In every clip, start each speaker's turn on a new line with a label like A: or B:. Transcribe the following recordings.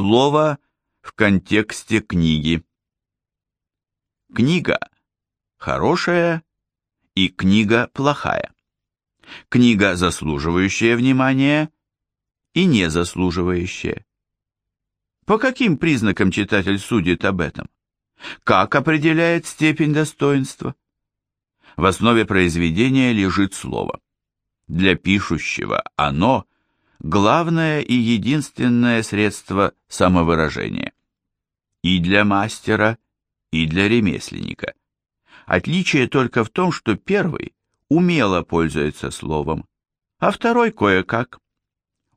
A: Слово в контексте книги. Книга хорошая и книга плохая. Книга заслуживающая внимания и не заслуживающая. По каким признакам читатель судит об этом? Как определяет степень достоинства? В основе произведения лежит слово. Для пишущего оно – главное и единственное средство самовыражения. И для мастера, и для ремесленника. Отличие только в том, что первый умело пользуется словом, а второй кое-как.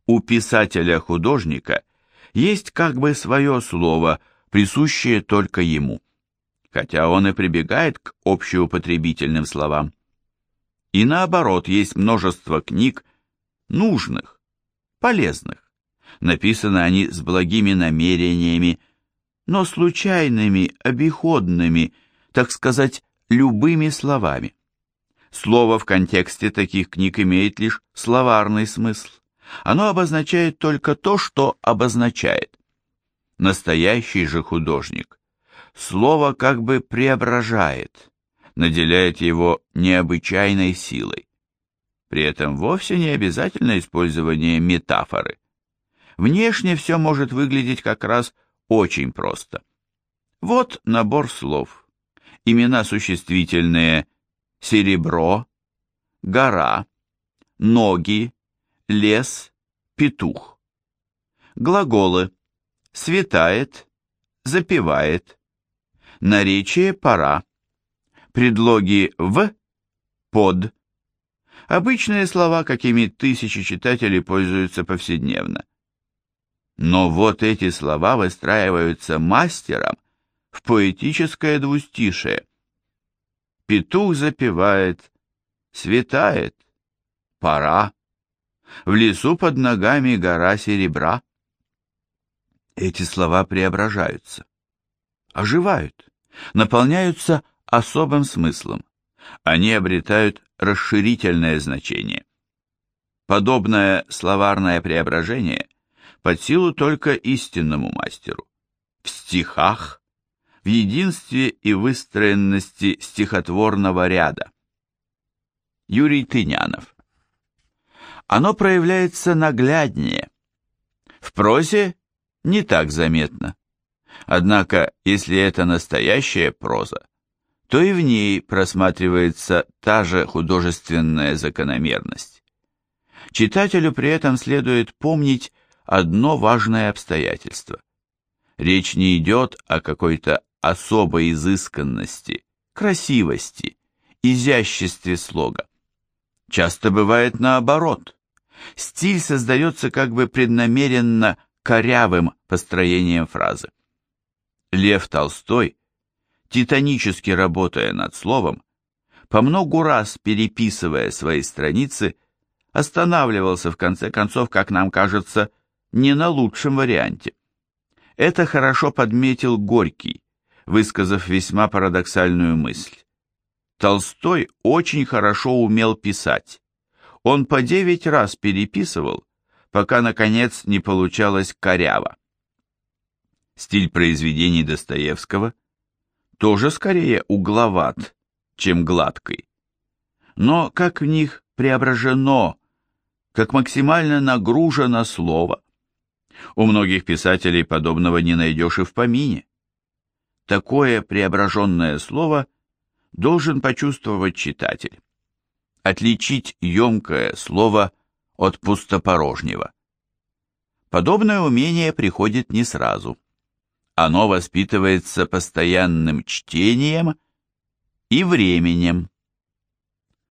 A: У писателя-художника есть как бы свое слово, присущее только ему, хотя он и прибегает к общеупотребительным словам. И наоборот, есть множество книг, нужных, полезных. Написаны они с благими намерениями, но случайными, обиходными, так сказать, любыми словами. Слово в контексте таких книг имеет лишь словарный смысл. Оно обозначает только то, что обозначает. Настоящий же художник слово как бы преображает, наделяет его необычайной силой. При этом вовсе не обязательно использование метафоры. Внешне все может выглядеть как раз очень просто. Вот набор слов. Имена существительные серебро, гора, ноги, лес, петух. Глаголы светает, запевает. Наречие пора. Предлоги в, под. Обычные слова, какими тысячи читателей пользуются повседневно. Но вот эти слова выстраиваются мастером в поэтическое двустишее. Петух запевает, светает, пора. В лесу под ногами гора серебра. Эти слова преображаются, оживают, наполняются особым смыслом. Они обретают расширительное значение. Подобное словарное преображение под силу только истинному мастеру. В стихах, в единстве и выстроенности стихотворного ряда. Юрий Тынянов оно проявляется нагляднее. В прозе не так заметно. Однако, если это настоящая проза, то и в ней просматривается та же художественная закономерность. Читателю при этом следует помнить одно важное обстоятельство. Речь не идет о какой-то особой изысканности, красивости, изяществе слога. Часто бывает наоборот. Стиль создается как бы преднамеренно корявым построением фразы. Лев Толстой, титанически работая над словом, по многу раз переписывая свои страницы, останавливался в конце концов, как нам кажется, не на лучшем варианте. Это хорошо подметил Горький, высказав весьма парадоксальную мысль. Толстой очень хорошо умел писать. Он по девять раз переписывал, пока, наконец, не получалось коряво. Стиль произведений Достоевского тоже скорее угловат, чем гладкий. Но как в них преображено, как максимально нагружено слово. У многих писателей подобного не найдешь и в помине. Такое преображенное слово должен почувствовать читатель. Отличить емкое слово от пустопорожнего. Подобное умение приходит не сразу. Оно воспитывается постоянным чтением и временем.